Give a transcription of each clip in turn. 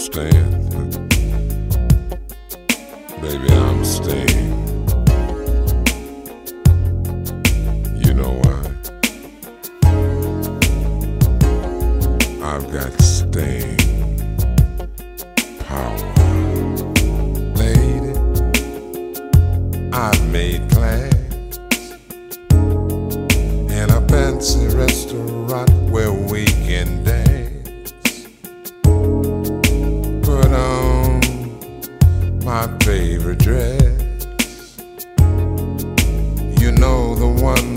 staying. Baby, I'm staying. You know why? I've got staying power. Lady, I've made plans in a fancy restaurant where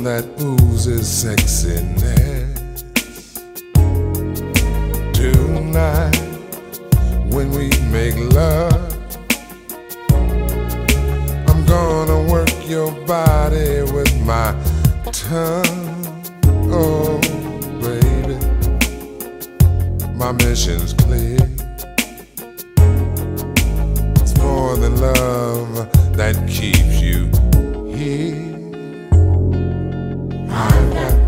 that oozes sexiness. Tonight, when we make love, I'm gonna work your body with my tongue. Oh, baby, my mission's clear. It's more than love that keeps you here. I've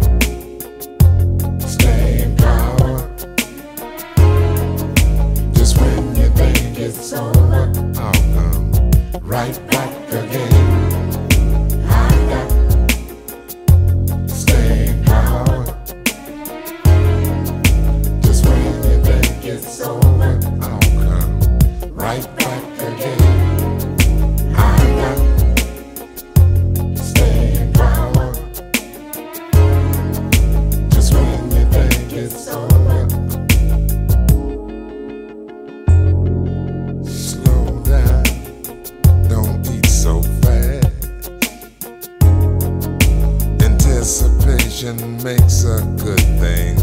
makes a good thing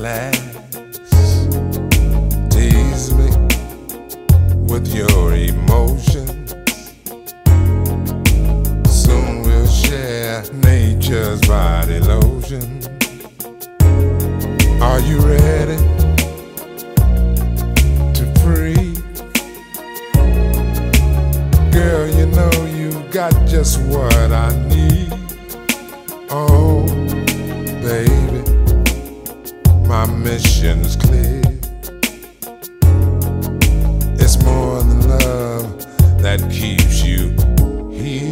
last. Tease me with your emotions. Soon we'll share nature's body lotion. Are you ready to free? Girl, you know you got just what I need. That keeps you here.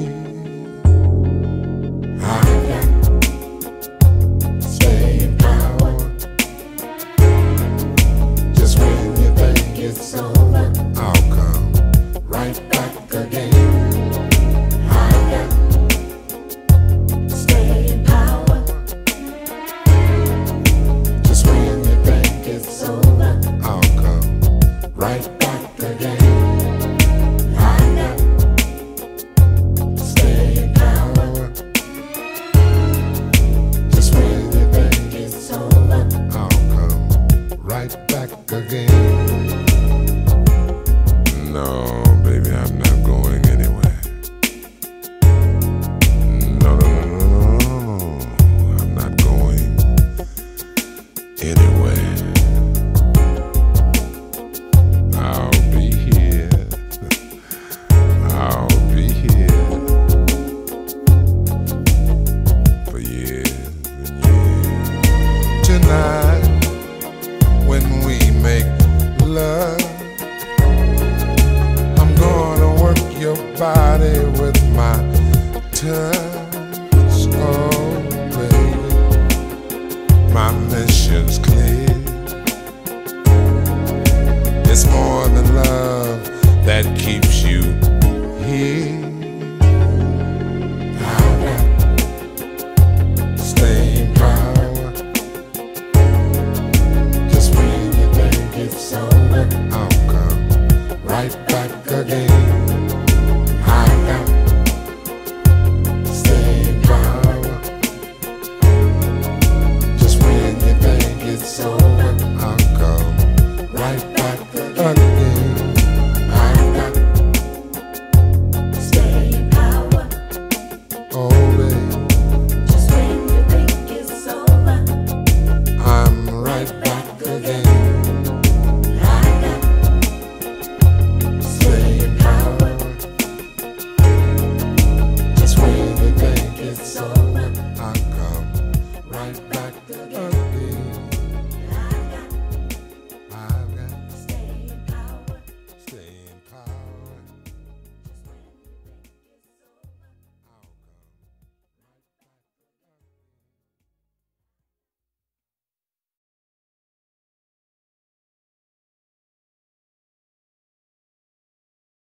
My mission's clear.